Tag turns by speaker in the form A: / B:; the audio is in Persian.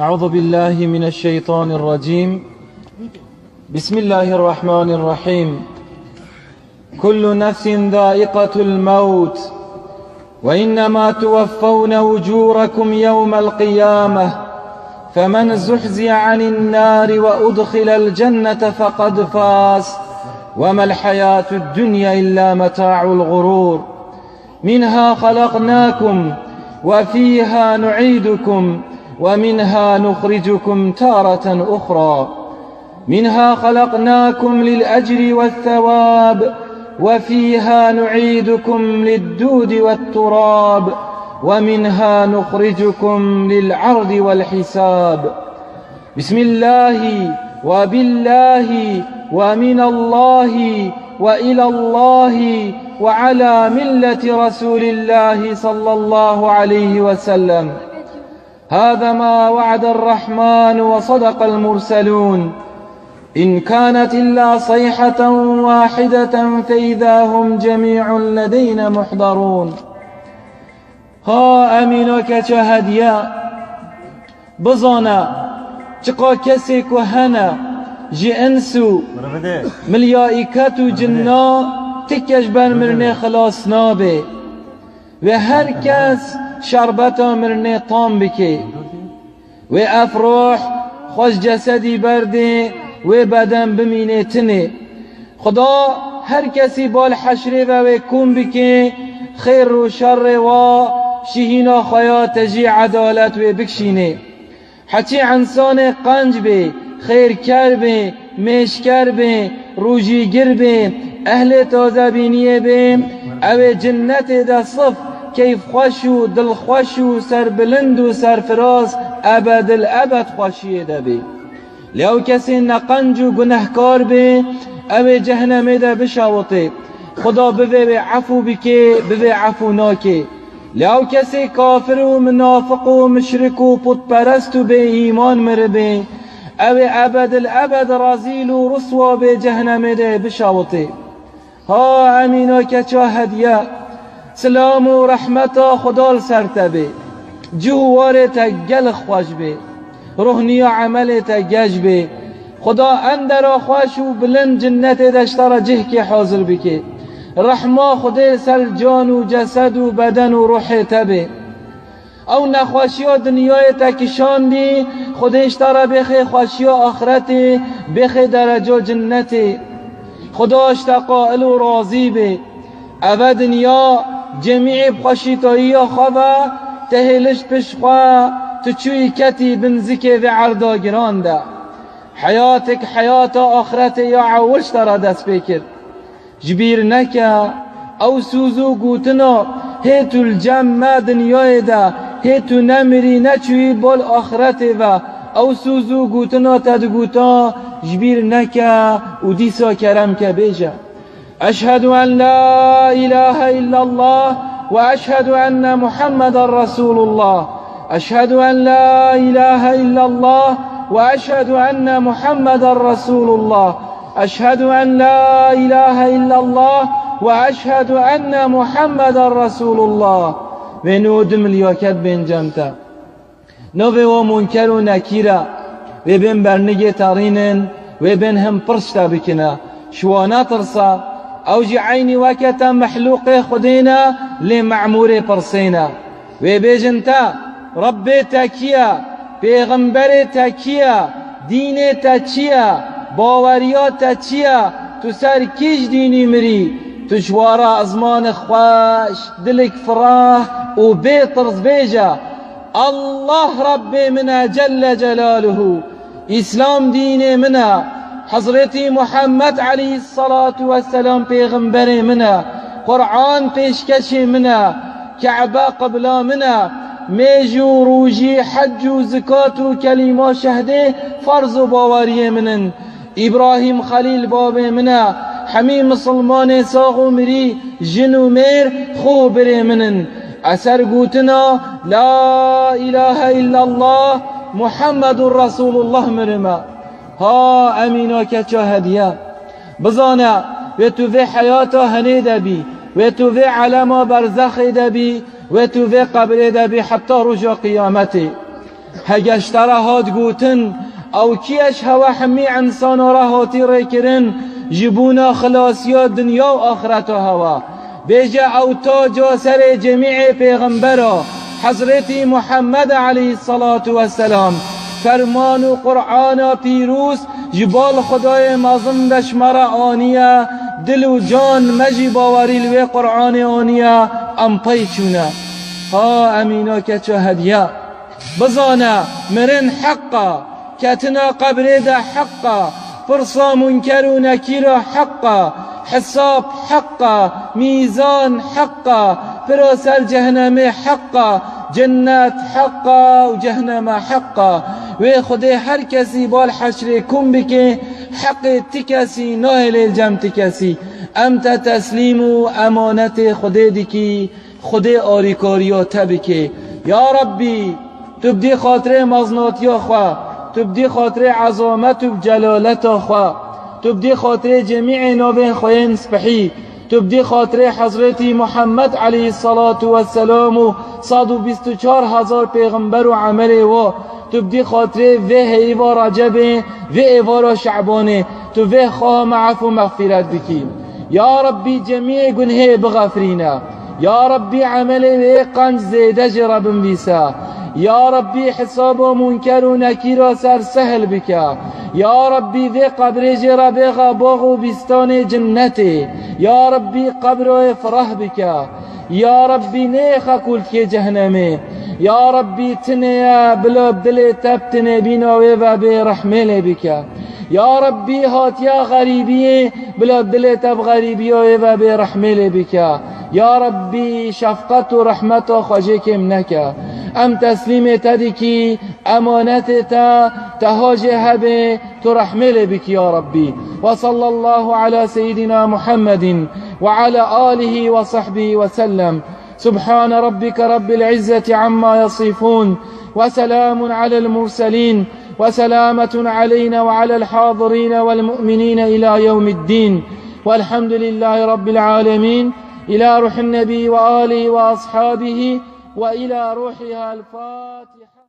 A: أعوذ بالله من الشيطان الرجيم. بسم الله الرحمن الرحيم. كل نفس ذائقة الموت وإنما توفون أجوركم يوم القيامة فمن زحزح عن النار وأدخل الجنة فقد فاز. وما الحياة الدنيا إلا متاع الغرور. منها خلقناكم وفيها نعيدكم ومنها نخرجكم تارة أخرى. منها خلقناكم للأجر والثواب وفيها نعيدكم للدود والتراب ومنها نخرجكم للعرض والحساب. بسم الله وبالله ومن الله وإلى الله وعلى ملة رسول الله صلى الله عليه وسلم. هذا ما وعد الرحمن وصدق المرسلون. إن كانت إلا صيحة واحدة فإذا هم جميع لدينا محضرون. ها أمينك هديا بزانا چقا كسك وهنا جي انسو ملائكت و جنا تکش بر مرنه خلاص نابه. و هر کس شربت مرنه طام بکه و افروح خوش جسدی برده و بدن بمینه تنه خدا هر کسی بال حشره و کن بکه خیر و شر و شهینا خیا تجی عدالت و بکشینه حتی انسان قنج به خیر کر به مشکر به روجی گر به اهل تازه بینیه به او جنت دا صف کیف خوش و دل خوش و سر بلند و سرفراز ابد الابد خوشیه ده به لیو کسی نقنج و گنهکار به او جهنم ده بشاوطه خدا بوه به عفو بکه بوه عفو ناکه لیو کسی کافر و منافق و مشرک و پرست و به ایمان مربه او ابد الابد رازیل و رسوا به جهنم ده بشاوطه ها امینا که چا هدیه سلام و رحمتا خدا سرتبه. جوار تا گل خوش به. روحنی عمل تا گج به. خدا اندر خوش و بلند جنت دشتر جه که حاضر بکه. رحما خدا سر جان و جسد و بدن و روح تبه. او نخوشی ها دنیای تکشان دی. خودش ترا بخی خوشی ها آخرت بخی درجه جنت. خداش قائل و راضی به. او دنیا جمیع بخوشیتایی خواه تهلش تو چوی کتی بنزکه و عرضا گران ده حیاتک حیات آخرت یا عولش ترا دست بکر جبیر نکه او سوزو گوتنا هیتو الجمع دنیای ده هیتو نمری نچوی بول آخرت و. او سوزو گوتنا تد گوتا جبیر نکه و دیسا کرم که بیجه. أشهد أن لا إله إلا الله وأشهد أن محمد رسول الله. أشهد أن لا إله إلا الله وأشهد أن محمد رسول الله. أشهد أن لا إله إلا الله وأشهد أن محمد رسول الله. ونود مليوكت بين جمتا نوه و منکر و نکیره و بین برنگه تارینن و بین هم پرشتا بکنه شوانا ترسا أو جی وكتا محلوق خدينا لمعمور برسينا پرسینا و بیجن تا رب تا تاكيا پیغمبر تاكيا کیا تاكيا تا چیا باوریا تا ازمان خواش دلك فراه وبيطرز بيجا. الله ربي منا جل جلاله إسلام ديني منا حضرتی محمد علیه الصلاة والسلام پیغمبر منه قرآن پیشکش منه کعبه قبلا منه میجو روجی حج و زکات و کلمه شهده فرض و باوری منن ابراهیم خلیل باب منه همه مسلمان ساغ و مری جن و میر خوب بره منن اثر گوتنا لا اله الا الله محمد رسول الله مرمه ها امینا که چه هدیه. بزانه و تو في حیاتا هنی دبی و تو في علما برزخ دبی و تو في قبر دبی حتی رجا قیامتی. هگشتره هات گوتن او کیش هوا همی انسان را هاتی ریکرن جبونا خلاصیا دنیا و آخرت و هوا. بیجا او تاج سر جمیع پیغمبرا حضرت محمد علیه الصلاة والسلام فرمان و قرآن پیروز جبال خدای مازم دشمر آنیا دل و جان مجی باوری لوی قرآن آنیا ام پی چونه. ها امینا که چه هدیه. بزانا مرن حقا. كاتنا قبر دا حقا. فرصة منكر ونكير حقا. حساب حقا. ميزان حقا. فروس الجهنم حقا. جنات حقا وجهنم حقا. وی خدای هر کسی بال حشر کن بکه حق تکسی نایل الجم تکسی امت تسلیم و امانت خدای دیکی خدای آریکاریا تبکه یا ربی تبدی خاطر مزنات یا خواه تبدی خاطر عظامت و جلالت خوا. تبدی خاطر جمیع نوه خوین سپحی. تبدی خاطر حضرت محمد علیه الصلاة و صد و بیست و چار هزار پیغمبر و عمل و تبدی خاطر و هیوا رجب و ایوارا شعبانه. تو و خواه معف و مغفرت بکی یا ربی جمیع گنه بغفرینا یا ربی عمل و قنج زیده جرب بیسا يا ربي حساب منكر ونكير سر سهل بك يا ربي ذي قبر جرى بغا بغو بستان جنتي يا ربي قبر افرح بك يا ربي نيخ كل كي جهنمي يا ربي تنيا بلا بدلي تبتني بينا ويبا برحمة بك. يا ربي هات يا غريبي بلا بدلي تب غريبي ويبا برحمة بك. يا ربي شفقة ورحمة خجيك منك ام تسلیم تدی کی امانت تا تهاج هبه ترحمل بك يا ربي. وصلى الله على سيدنا محمد وعلى آله وصحبه وسلم. سبحان ربك رب العزة عما يصفون وسلام على المرسلين وسلامة علينا وعلى الحاضرين والمؤمنين إلى يوم الدين والحمد لله رب العالمين إلى روح النبي وآله وأصحابه وإلى روحها الفاتحة